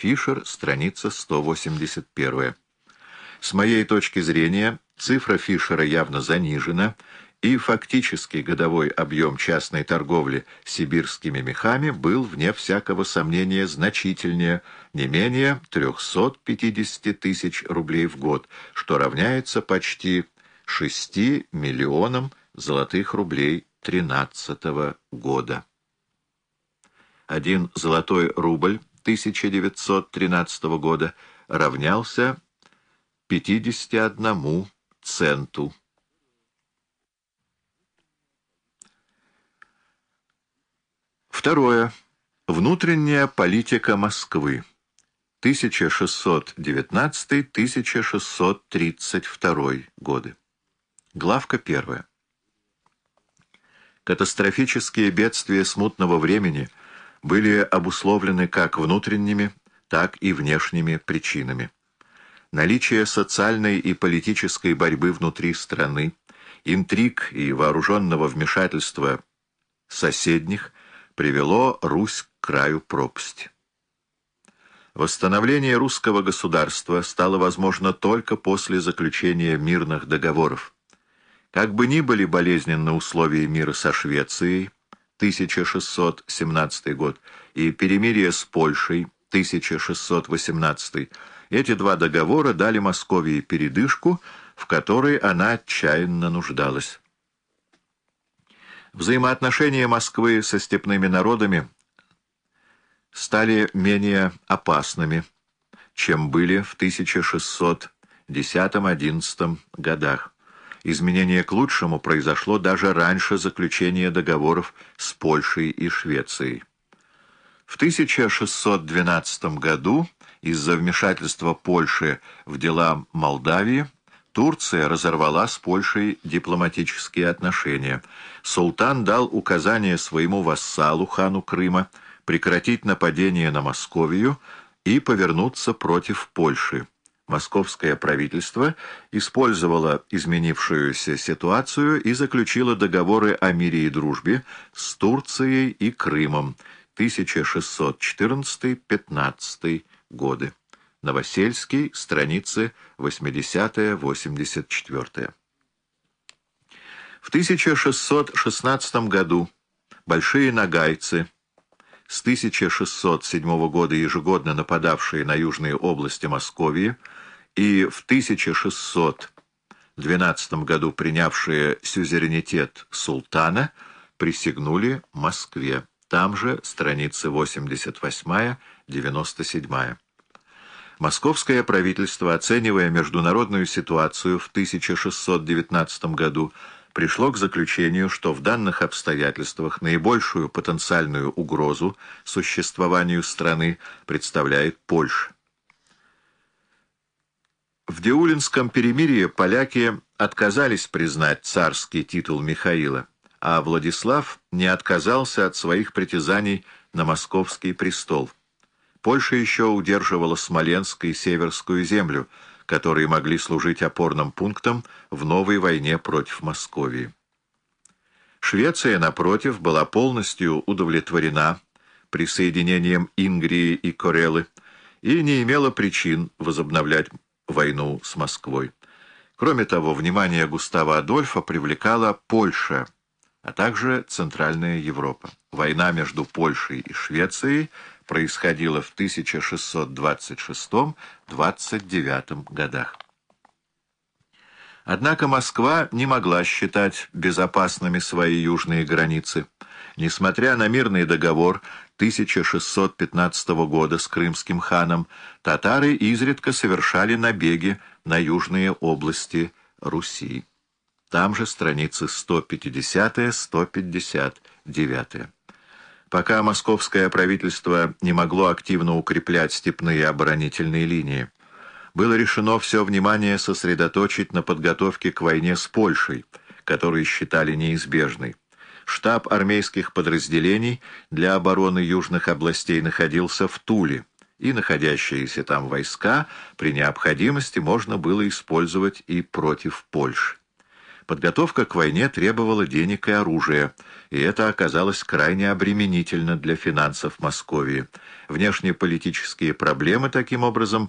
Фишер, страница 181. С моей точки зрения, цифра Фишера явно занижена, и фактический годовой объем частной торговли сибирскими мехами был, вне всякого сомнения, значительнее, не менее 350 тысяч рублей в год, что равняется почти 6 миллионам золотых рублей 13 года. Один золотой рубль 1913 года равнялся 51 центу. Второе. Внутренняя политика Москвы. 1619-1632 годы. Главка первая. Катастрофические бедствия смутного времени были обусловлены как внутренними, так и внешними причинами. Наличие социальной и политической борьбы внутри страны, интриг и вооруженного вмешательства соседних привело Русь к краю пропасти. Восстановление русского государства стало возможно только после заключения мирных договоров. Как бы ни были болезненны условия мира со Швецией, 1617 год, и перемирие с Польшей, 1618, эти два договора дали Московии передышку, в которой она отчаянно нуждалась. Взаимоотношения Москвы со степными народами стали менее опасными, чем были в 1610-11 годах. Изменение к лучшему произошло даже раньше заключения договоров с Польшей и Швецией. В 1612 году из-за вмешательства Польши в дела Молдавии Турция разорвала с Польшей дипломатические отношения. Султан дал указание своему вассалу, хану Крыма, прекратить нападение на Московию и повернуться против Польши московское правительство использовало изменившуюся ситуацию и заключило договоры о мире и дружбе с Турцией и Крымом 1614-15 годы. Новосельский, страницы 80-84. В 1616 году большие нагайцы с 1607 года ежегодно нападавшие на южные области Московии и в 1612 году принявшие сюзеренитет султана, присягнули Москве. Там же страницы 88-97. Московское правительство, оценивая международную ситуацию в 1619 году, пришло к заключению, что в данных обстоятельствах наибольшую потенциальную угрозу существованию страны представляет Польша. В Деулинском перемирии поляки отказались признать царский титул Михаила, а Владислав не отказался от своих притязаний на московский престол. Польша еще удерживала Смоленск и Северскую землю, которые могли служить опорным пунктом в новой войне против Московии. Швеция, напротив, была полностью удовлетворена присоединением Ингрии и Корелы и не имела причин возобновлять войну с Москвой. Кроме того, внимание Густава Адольфа привлекала Польша, а также Центральная Европа. Война между Польшей и Швецией происходила в 1626-29 годах. Однако Москва не могла считать безопасными свои южные границы. Несмотря на мирный договор 1615 года с крымским ханом, татары изредка совершали набеги на южные области Руси. Там же страницы 150-159. Пока московское правительство не могло активно укреплять степные оборонительные линии, было решено все внимание сосредоточить на подготовке к войне с Польшей, которую считали неизбежной. Штаб армейских подразделений для обороны южных областей находился в Туле, и находящиеся там войска при необходимости можно было использовать и против Польши. Подготовка к войне требовала денег и оружия, и это оказалось крайне обременительно для финансов Московии. Внешнеполитические проблемы, таким образом,